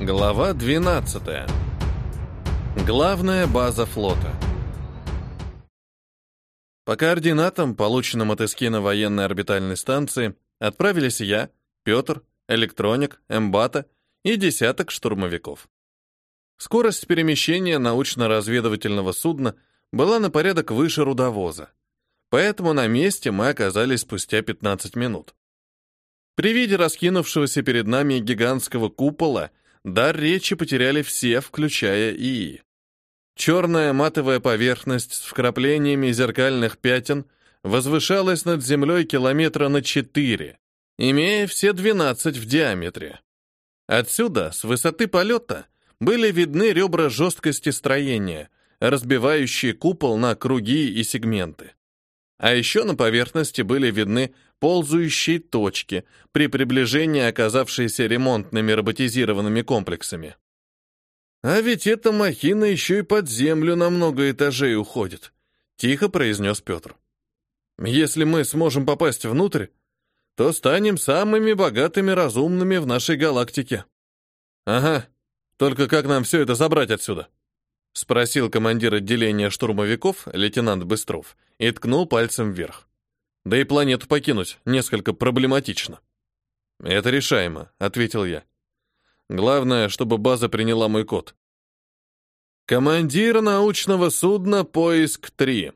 Глава 12. Главная база флота. По координатам, полученным от Эскина военной орбитальной станции, отправились я, Петр, электроник, эмбата и десяток штурмовиков. Скорость перемещения научно-разведывательного судна была на порядок выше рудовоза, поэтому на месте мы оказались спустя 15 минут. При виде раскинувшегося перед нами гигантского купола дар речи потеряли все, включая ИИ. Черная матовая поверхность с вкраплениями зеркальных пятен возвышалась над землей километра на 4, имея все 12 в диаметре. Отсюда, с высоты полета, были видны ребра жесткости строения, разбивающие купол на круги и сегменты. А еще на поверхности были видны ползающие точки, при приближении оказавшиеся ремонтными роботизированными комплексами. «А ведь эта махина еще и под землю на много этажей уходит», — тихо произнес Петр. «Если мы сможем попасть внутрь, то станем самыми богатыми разумными в нашей галактике». «Ага, только как нам все это забрать отсюда?» — спросил командир отделения штурмовиков, лейтенант Быстров, и ткнул пальцем вверх. «Да и планету покинуть несколько проблематично». «Это решаемо», — ответил я. Главное, чтобы база приняла мой код. Командир научного судна «Поиск-3».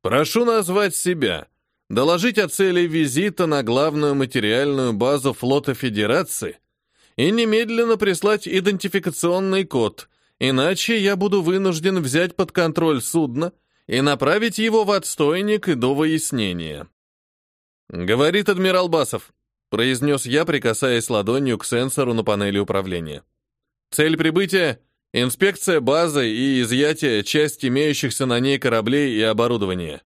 Прошу назвать себя, доложить о цели визита на главную материальную базу флота Федерации и немедленно прислать идентификационный код, иначе я буду вынужден взять под контроль судно и направить его в отстойник и до выяснения. Говорит адмирал Басов произнес я, прикасаясь ладонью к сенсору на панели управления. Цель прибытия — инспекция базы и изъятие части имеющихся на ней кораблей и оборудования.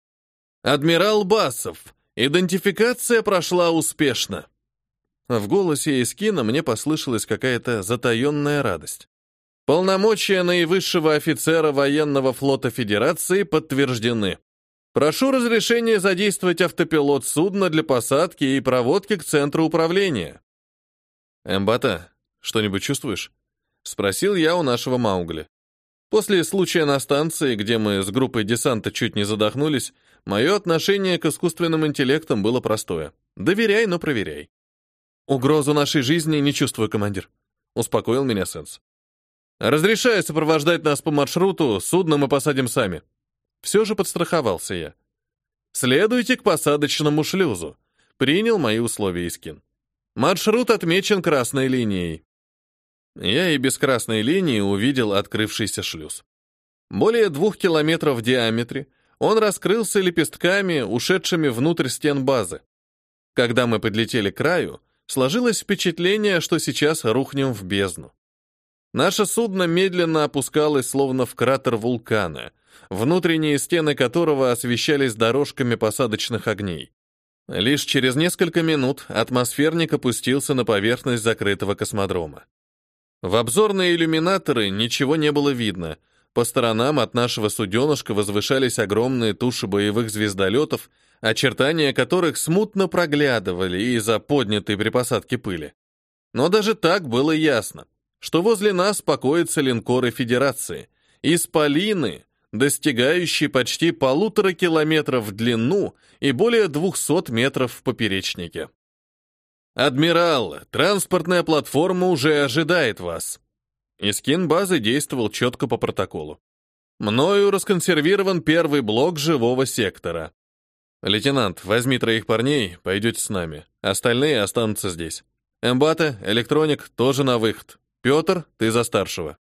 Адмирал Басов, идентификация прошла успешно. В голосе Искина мне послышалась какая-то затаенная радость. Полномочия наивысшего офицера военного флота Федерации подтверждены. Прошу разрешения задействовать автопилот судна для посадки и проводки к центру управления. Эмбата, что-нибудь чувствуешь? Спросил я у нашего Маугли. После случая на станции, где мы с группой десанта чуть не задохнулись, мое отношение к искусственным интеллектам было простое. Доверяй, но проверяй. Угрозу нашей жизни не чувствую, командир. Успокоил меня Сенс. Разрешаю сопровождать нас по маршруту, судно мы посадим сами. Все же подстраховался я. «Следуйте к посадочному шлюзу», — принял мои условия Искин. «Маршрут отмечен красной линией». Я и без красной линии увидел открывшийся шлюз. Более двух километров в диаметре, он раскрылся лепестками, ушедшими внутрь стен базы. Когда мы подлетели к краю, сложилось впечатление, что сейчас рухнем в бездну. Наше судно медленно опускалось, словно в кратер вулкана, внутренние стены которого освещались дорожками посадочных огней. Лишь через несколько минут атмосферник опустился на поверхность закрытого космодрома. В обзорные иллюминаторы ничего не было видно. По сторонам от нашего суденышка возвышались огромные туши боевых звездолетов, очертания которых смутно проглядывали из-за поднятой при посадке пыли. Но даже так было ясно, что возле нас покоятся линкоры Федерации, исполины, достигающий почти полутора километров в длину и более 200 метров в поперечнике. «Адмирал, транспортная платформа уже ожидает вас». Искин базы действовал четко по протоколу. Мною расконсервирован первый блок живого сектора. Лейтенант, возьми троих парней, пойдете с нами. Остальные останутся здесь. Эмбата, электроник, тоже на выход. Петр, ты за старшего.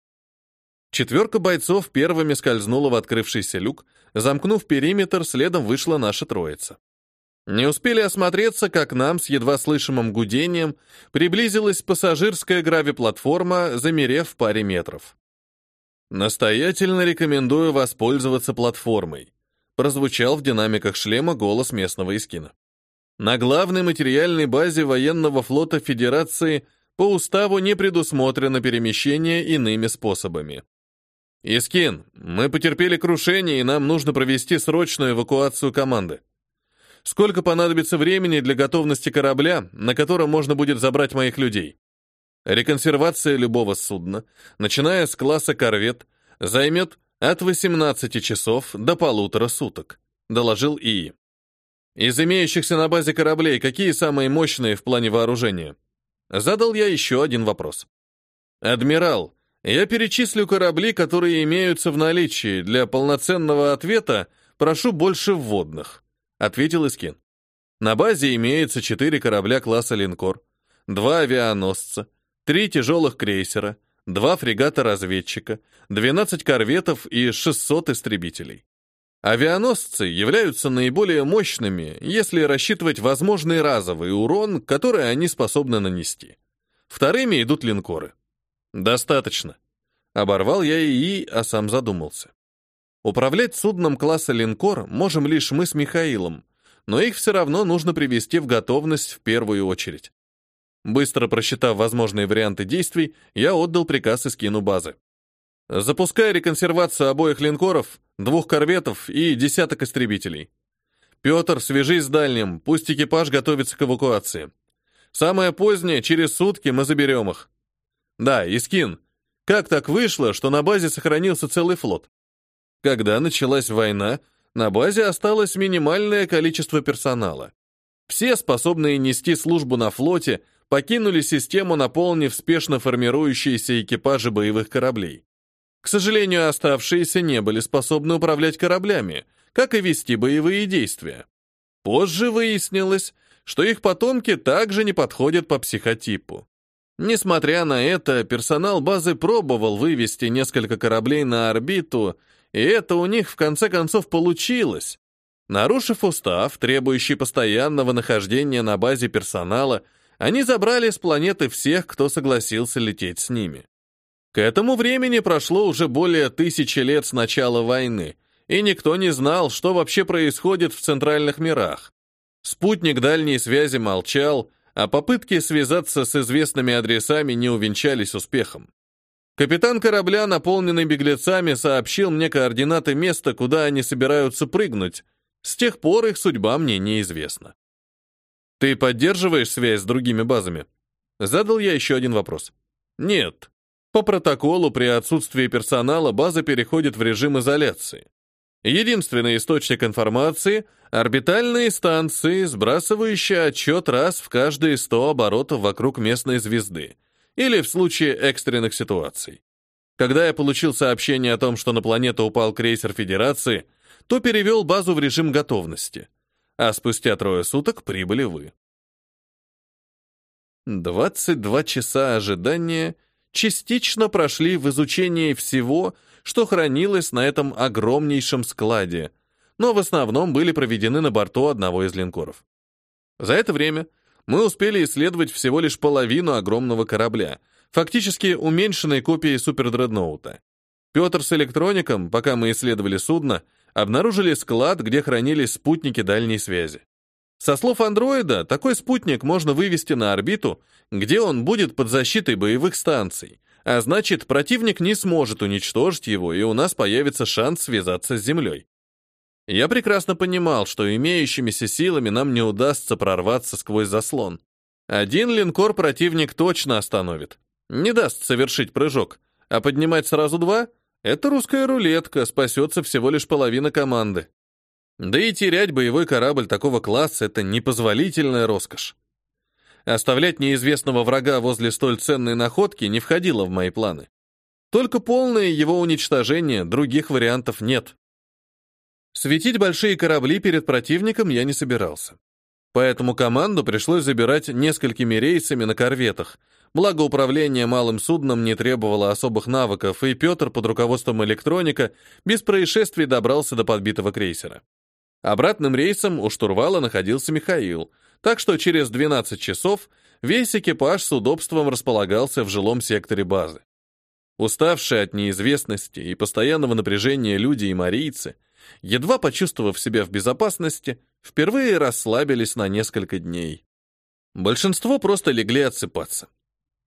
Четверка бойцов первыми скользнула в открывшийся люк, замкнув периметр, следом вышла наша троица. Не успели осмотреться, как нам с едва слышимым гудением приблизилась пассажирская гравиплатформа, замерев в паре метров. «Настоятельно рекомендую воспользоваться платформой», прозвучал в динамиках шлема голос местного искина. На главной материальной базе военного флота Федерации по уставу не предусмотрено перемещение иными способами. «Искин, мы потерпели крушение, и нам нужно провести срочную эвакуацию команды. Сколько понадобится времени для готовности корабля, на котором можно будет забрать моих людей?» Реконсервация любого судна, начиная с класса корвет, займет от 18 часов до полутора суток, доложил ИИ. Из имеющихся на базе кораблей, какие самые мощные в плане вооружения? Задал я еще один вопрос. Адмирал, я перечислю корабли, которые имеются в наличии. Для полноценного ответа прошу больше вводных, ответил Искин. На базе имеется четыре корабля класса линкор, два авианосца, три тяжелых крейсера, два фрегата-разведчика, 12 корветов и 600 истребителей. Авианосцы являются наиболее мощными, если рассчитывать возможный разовый урон, который они способны нанести. Вторыми идут линкоры. Достаточно. Оборвал я ИИ, а сам задумался. Управлять судном класса линкор можем лишь мы с Михаилом, но их все равно нужно привести в готовность в первую очередь. Быстро просчитав возможные варианты действий, я отдал приказ и скину базы. Запускай реконсервацию обоих линкоров, двух корветов и десяток истребителей. Петр, свяжись с дальним, пусть экипаж готовится к эвакуации. Самое позднее, через сутки мы заберем их. Да, Искин, как так вышло, что на базе сохранился целый флот? Когда началась война, на базе осталось минимальное количество персонала. Все, способные нести службу на флоте, покинули систему, наполнив спешно формирующиеся экипажи боевых кораблей. К сожалению, оставшиеся не были способны управлять кораблями, как и вести боевые действия. Позже выяснилось, что их потомки также не подходят по психотипу. Несмотря на это, персонал базы пробовал вывести несколько кораблей на орбиту, и это у них в конце концов получилось. Нарушив устав, требующий постоянного нахождения на базе персонала, они забрали с планеты всех, кто согласился лететь с ними. К этому времени прошло уже более тысячи лет с начала войны, и никто не знал, что вообще происходит в центральных мирах. Спутник дальней связи молчал, а попытки связаться с известными адресами не увенчались успехом. Капитан корабля, наполненный беглецами, сообщил мне координаты места, куда они собираются прыгнуть. С тех пор их судьба мне неизвестна. Ты поддерживаешь связь с другими базами? Задал я еще один вопрос. Нет. По протоколу при отсутствии персонала база переходит в режим изоляции. Единственный источник информации — орбитальные станции, сбрасывающие отчет раз в каждые 100 оборотов вокруг местной звезды или в случае экстренных ситуаций. Когда я получил сообщение о том, что на планету упал крейсер Федерации, то перевел базу в режим готовности — а спустя трое суток прибыли вы. 22 часа ожидания частично прошли в изучении всего, что хранилось на этом огромнейшем складе, но в основном были проведены на борту одного из линкоров. За это время мы успели исследовать всего лишь половину огромного корабля, фактически уменьшенной копией супердредноута. Петр с электроником, пока мы исследовали судно, обнаружили склад, где хранились спутники дальней связи. Со слов андроида, такой спутник можно вывести на орбиту, где он будет под защитой боевых станций, а значит, противник не сможет уничтожить его, и у нас появится шанс связаться с Землей. Я прекрасно понимал, что имеющимися силами нам не удастся прорваться сквозь заслон. Один линкор противник точно остановит. Не даст совершить прыжок, а поднимать сразу два — это русская рулетка, спасется всего лишь половина команды. Да и терять боевой корабль такого класса — это непозволительная роскошь. Оставлять неизвестного врага возле столь ценной находки не входило в мои планы. Только полное его уничтожение, других вариантов нет. Светить большие корабли перед противником я не собирался. Поэтому команду пришлось забирать несколькими рейсами на корветах, Благо, управление малым судном не требовало особых навыков, и Петр под руководством электроника без происшествий добрался до подбитого крейсера. Обратным рейсом у штурвала находился Михаил, так что через 12 часов весь экипаж с удобством располагался в жилом секторе базы. Уставшие от неизвестности и постоянного напряжения люди и марийцы, едва почувствовав себя в безопасности, впервые расслабились на несколько дней. Большинство просто легли отсыпаться.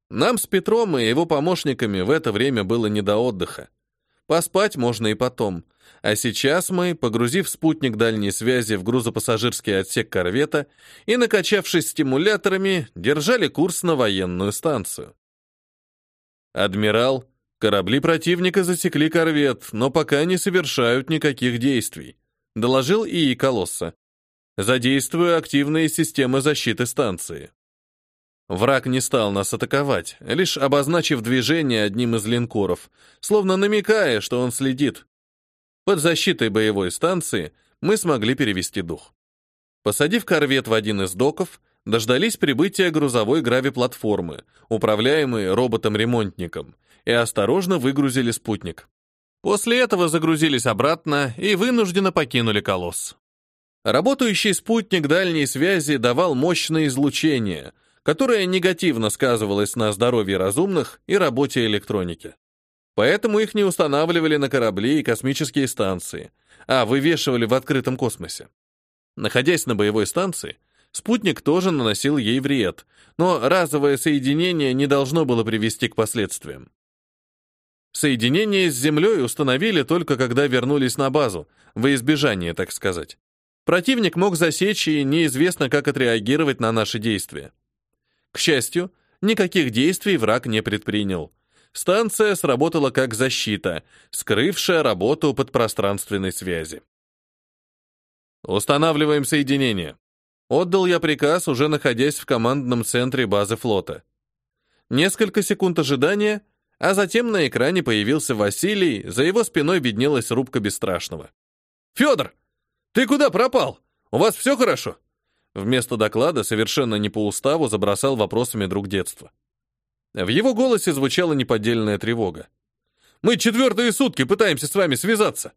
Нам с Петром и его помощниками в это время было не до отдыха. Поспать можно и потом. А сейчас мы, погрузив спутник дальней связи в грузопассажирский отсек корвета и накачавшись стимуляторами, держали курс на военную станцию. «Адмирал, корабли противника засекли корвет, но пока не совершают никаких действий», доложил ИИ Колосса. «Задействую активные системы защиты станции». Враг не стал нас атаковать, лишь обозначив движение одним из линкоров, словно намекая, что он следит. Под защитой боевой станции мы смогли перевести дух. Посадив корвет в один из доков, дождались прибытия грузовой грави-платформы, управляемой роботом-ремонтником, и осторожно выгрузили спутник. После этого загрузились обратно и вынужденно покинули колосс. Работающий спутник дальней связи давал мощное излучение, которое негативно сказывалось на здоровье разумных и работе электроники. Поэтому их не устанавливали на корабли и космические станции, а вывешивали в открытом космосе. Находясь на боевой станции, Спутник тоже наносил ей вред, но разовое соединение не должно было привести к последствиям. Соединение с Землей установили только когда вернулись на базу, во избежание, так сказать. Противник мог засечь, и неизвестно, как отреагировать на наши действия. К счастью, никаких действий враг не предпринял. Станция сработала как защита, скрывшая работу подпространственной связи. Устанавливаем соединение. Отдал я приказ, уже находясь в командном центре базы флота. Несколько секунд ожидания, а затем на экране появился Василий, за его спиной виднелась рубка Бесстрашного. «Федор, ты куда пропал? У вас все хорошо?» Вместо доклада, совершенно не по уставу, забросал вопросами друг детства. В его голосе звучала неподдельная тревога. «Мы четвертые сутки пытаемся с вами связаться».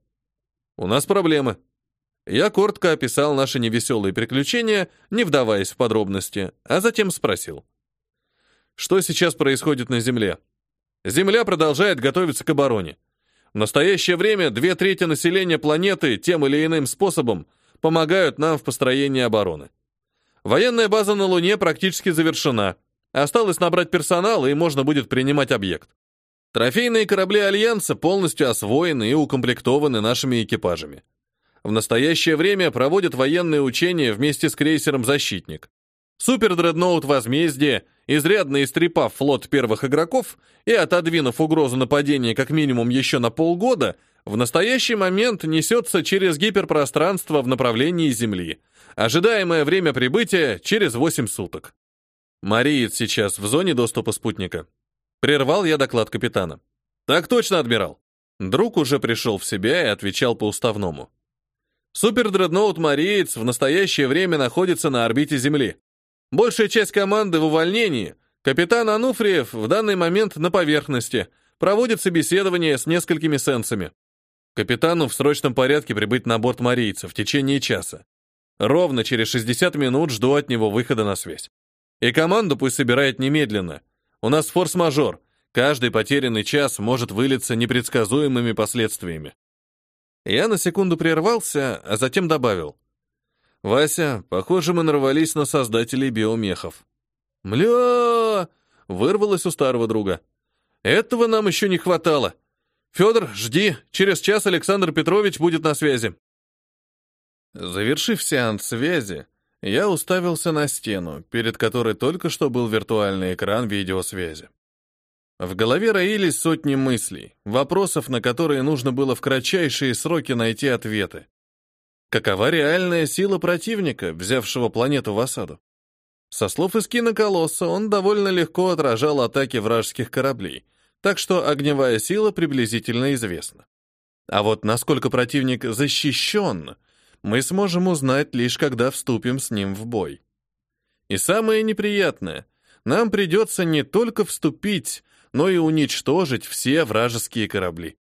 «У нас проблемы», я коротко описал наши невеселые приключения, не вдаваясь в подробности, а затем спросил. Что сейчас происходит на Земле? Земля продолжает готовиться к обороне. В настоящее время две трети населения планеты тем или иным способом помогают нам в построении обороны. Военная база на Луне практически завершена. Осталось набрать персонал, и можно будет принимать объект. Трофейные корабли Альянса полностью освоены и укомплектованы нашими экипажами в настоящее время проводит военные учения вместе с крейсером «Защитник». Супер-дредноут «Возмездие», изрядно истрепав флот первых игроков и отодвинув угрозу нападения как минимум еще на полгода, в настоящий момент несется через гиперпространство в направлении Земли. Ожидаемое время прибытия через 8 суток. Мариет сейчас в зоне доступа спутника. Прервал я доклад капитана. Так точно, адмирал. Друг уже пришел в себя и отвечал по уставному. Супердредноут «Мариец» в настоящее время находится на орбите Земли. Большая часть команды в увольнении. Капитан Ануфриев в данный момент на поверхности. Проводит собеседование с несколькими сенсами. Капитану в срочном порядке прибыть на борт «Марийца» в течение часа. Ровно через 60 минут жду от него выхода на связь. И команду пусть собирает немедленно. У нас форс-мажор. Каждый потерянный час может вылиться непредсказуемыми последствиями. Я на секунду прервался, а затем добавил. «Вася, похоже, мы нарвались на создателей биомехов». «Мля!» — вырвалось у старого друга. «Этого нам еще не хватало. Федор, жди, через час Александр Петрович будет на связи». Завершив сеанс связи, я уставился на стену, перед которой только что был виртуальный экран видеосвязи. В голове роились сотни мыслей, вопросов, на которые нужно было в кратчайшие сроки найти ответы. Какова реальная сила противника, взявшего планету в осаду? Со слов Искина Колосса, он довольно легко отражал атаки вражеских кораблей, так что огневая сила приблизительно известна. А вот насколько противник защищен, мы сможем узнать лишь когда вступим с ним в бой. И самое неприятное, нам придется не только вступить, но и уничтожить все вражеские корабли.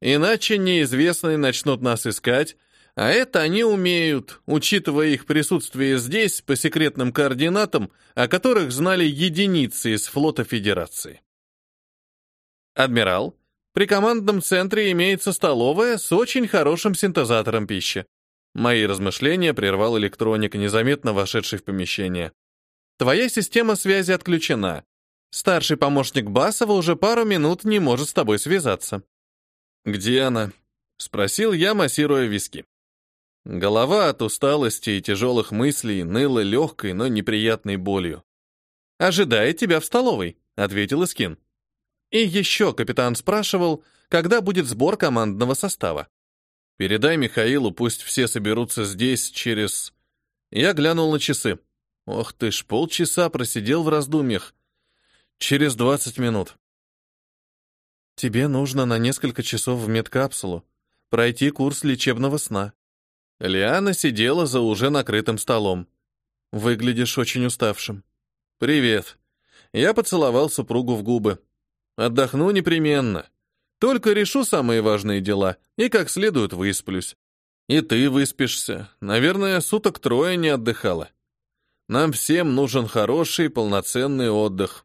Иначе неизвестные начнут нас искать, а это они умеют, учитывая их присутствие здесь по секретным координатам, о которых знали единицы из флота Федерации. Адмирал, при командном центре имеется столовая с очень хорошим синтезатором пищи. Мои размышления прервал электроник, незаметно вошедший в помещение. Твоя система связи отключена. Старший помощник Басова уже пару минут не может с тобой связаться. Где она? спросил я, массируя виски. Голова от усталости и тяжелых мыслей ныла легкой, но неприятной болью. «Ожидает тебя в столовой», — ответил Искин. И еще капитан спрашивал, когда будет сбор командного состава. Передай Михаилу, пусть все соберутся здесь через... Я глянул на часы. Ох ты ж, полчаса просидел в раздумьях. Через двадцать минут. Тебе нужно на несколько часов в медкапсулу пройти курс лечебного сна. Лиана сидела за уже накрытым столом. Выглядишь очень уставшим. Привет. Я поцеловал супругу в губы. Отдохну непременно. Только решу самые важные дела и как следует высплюсь. И ты выспишься. Наверное, суток трое не отдыхала. Нам всем нужен хороший, полноценный отдых.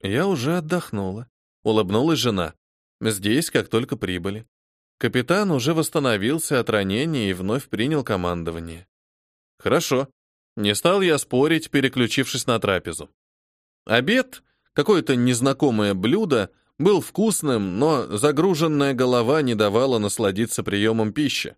Я уже отдохнула. Улыбнулась жена. Здесь, как только прибыли. Капитан уже восстановился от ранения и вновь принял командование. Хорошо. Не стал я спорить, переключившись на трапезу. Обед, какое-то незнакомое блюдо, был вкусным, но загруженная голова не давала насладиться приемом пищи.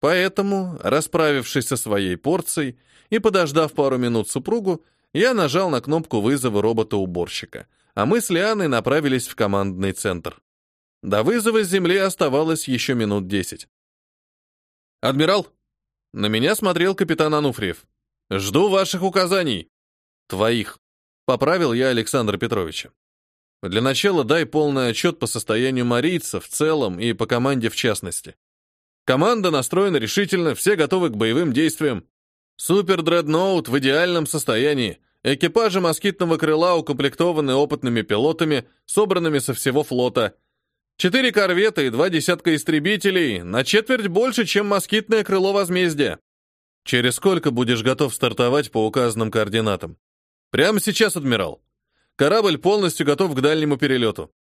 Поэтому, расправившись со своей порцией и подождав пару минут супругу, я нажал на кнопку вызова робота-уборщика, а мы с Лианой направились в командный центр. До вызова с земли оставалось еще минут десять. «Адмирал!» На меня смотрел капитан Ануфриев. «Жду ваших указаний!» «Твоих!» — поправил я Александра Петровича. «Для начала дай полный отчет по состоянию марийца в целом и по команде в частности. Команда настроена решительно, все готовы к боевым действиям. Супер-дредноут в идеальном состоянии. Экипажи москитного крыла укомплектованы опытными пилотами, собранными со всего флота. Четыре корвета и два десятка истребителей, на четверть больше, чем москитное крыло возмездия. Через сколько будешь готов стартовать по указанным координатам? Прямо сейчас, адмирал. Корабль полностью готов к дальнему перелету.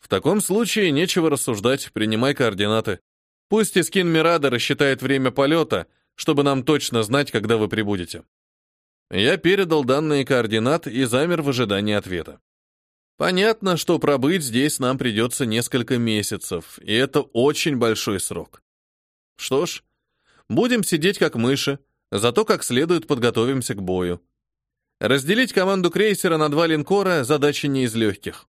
В таком случае нечего рассуждать, принимай координаты. Пусть Искин Мирада рассчитает время полета, чтобы нам точно знать, когда вы прибудете. Я передал данные координат и замер в ожидании ответа. Понятно, что пробыть здесь нам придется несколько месяцев, и это очень большой срок. Что ж, будем сидеть как мыши, зато как следует подготовимся к бою. Разделить команду крейсера на два линкора – задача не из легких.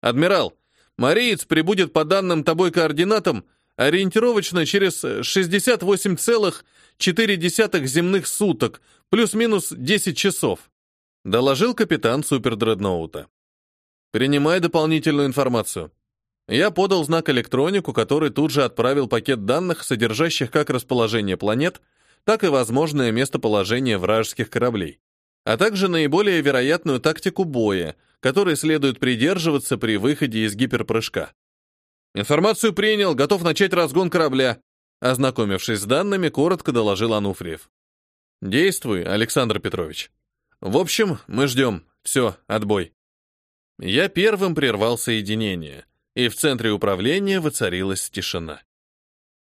«Адмирал, Мариец прибудет по данным тобой координатам ориентировочно через 68,4 земных суток, плюс-минус 10 часов», – доложил капитан супердредноута. Принимай дополнительную информацию. Я подал знак электронику, который тут же отправил пакет данных, содержащих как расположение планет, так и возможное местоположение вражеских кораблей, а также наиболее вероятную тактику боя, которой следует придерживаться при выходе из гиперпрыжка. Информацию принял, готов начать разгон корабля. Ознакомившись с данными, коротко доложил Ануфриев. Действуй, Александр Петрович. В общем, мы ждем. Все, отбой. Я первым прервал соединение, и в центре управления воцарилась тишина.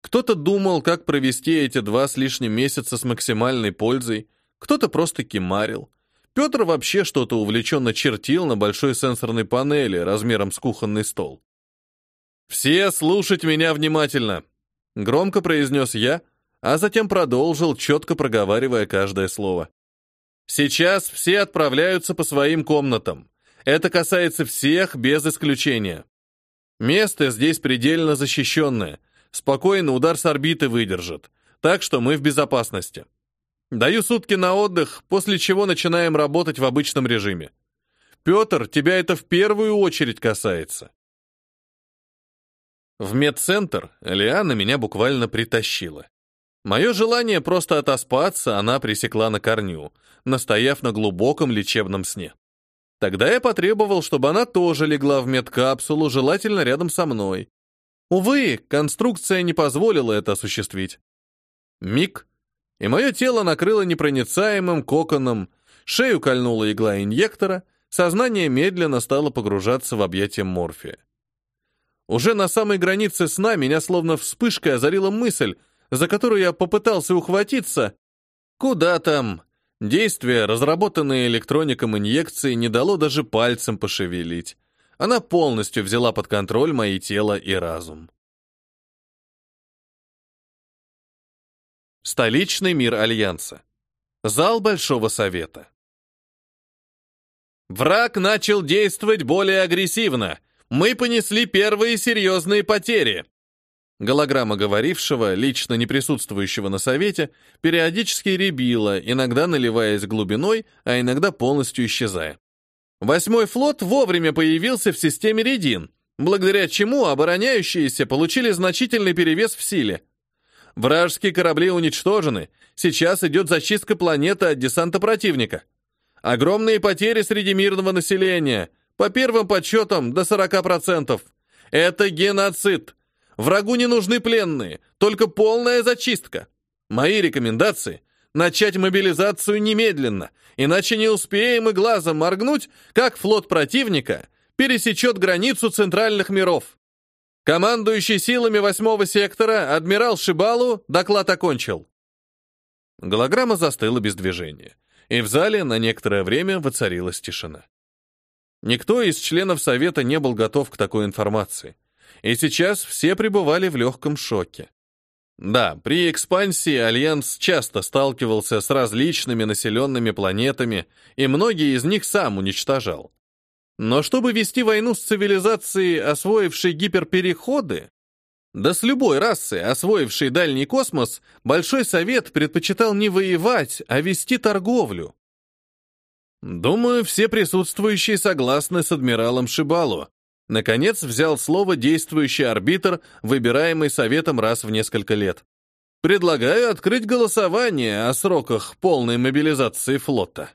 Кто-то думал, как провести эти два с лишним месяца с максимальной пользой, кто-то просто кемарил. Петр вообще что-то увлеченно чертил на большой сенсорной панели размером с кухонный стол. «Все слушать меня внимательно!» — громко произнес я, а затем продолжил, четко проговаривая каждое слово. «Сейчас все отправляются по своим комнатам. Это касается всех без исключения. Место здесь предельно защищенное. Спокойно удар с орбиты выдержит. Так что мы в безопасности. Даю сутки на отдых, после чего начинаем работать в обычном режиме. Петр, тебя это в первую очередь касается. В медцентр Лиана меня буквально притащила. Мое желание просто отоспаться она пресекла на корню, настояв на глубоком лечебном сне. Тогда я потребовал, чтобы она тоже легла в медкапсулу, желательно рядом со мной. Увы, конструкция не позволила это осуществить. Миг, и мое тело накрыло непроницаемым коконом, шею кольнула игла инъектора, сознание медленно стало погружаться в объятия морфия. Уже на самой границе сна меня словно вспышкой озарила мысль, за которую я попытался ухватиться. Куда там? Действие, разработанное электроником инъекции, не дало даже пальцем пошевелить. Она полностью взяла под контроль мои тело и разум. Столичный мир Альянса. Зал Большого Совета. Враг начал действовать более агрессивно. Мы понесли первые серьезные потери. Голограмма говорившего, лично не присутствующего на совете, периодически ребила, иногда наливаясь глубиной, а иногда полностью исчезая. Восьмой флот вовремя появился в системе Редин, благодаря чему обороняющиеся получили значительный перевес в силе. Вражеские корабли уничтожены, сейчас идет зачистка планеты от десанта противника. Огромные потери среди мирного населения, по первым подсчетам до 40%. Это геноцид. Врагу не нужны пленные, только полная зачистка. Мои рекомендации — начать мобилизацию немедленно, иначе не успеем и глазом моргнуть, как флот противника пересечет границу центральных миров. Командующий силами восьмого сектора, адмирал Шибалу, доклад окончил. Голограмма застыла без движения, и в зале на некоторое время воцарилась тишина. Никто из членов Совета не был готов к такой информации и сейчас все пребывали в легком шоке. Да, при экспансии Альянс часто сталкивался с различными населенными планетами, и многие из них сам уничтожал. Но чтобы вести войну с цивилизацией, освоившей гиперпереходы, да с любой расой, освоившей дальний космос, Большой Совет предпочитал не воевать, а вести торговлю. Думаю, все присутствующие согласны с адмиралом Шибалу, Наконец взял слово действующий арбитр, выбираемый советом раз в несколько лет. Предлагаю открыть голосование о сроках полной мобилизации флота.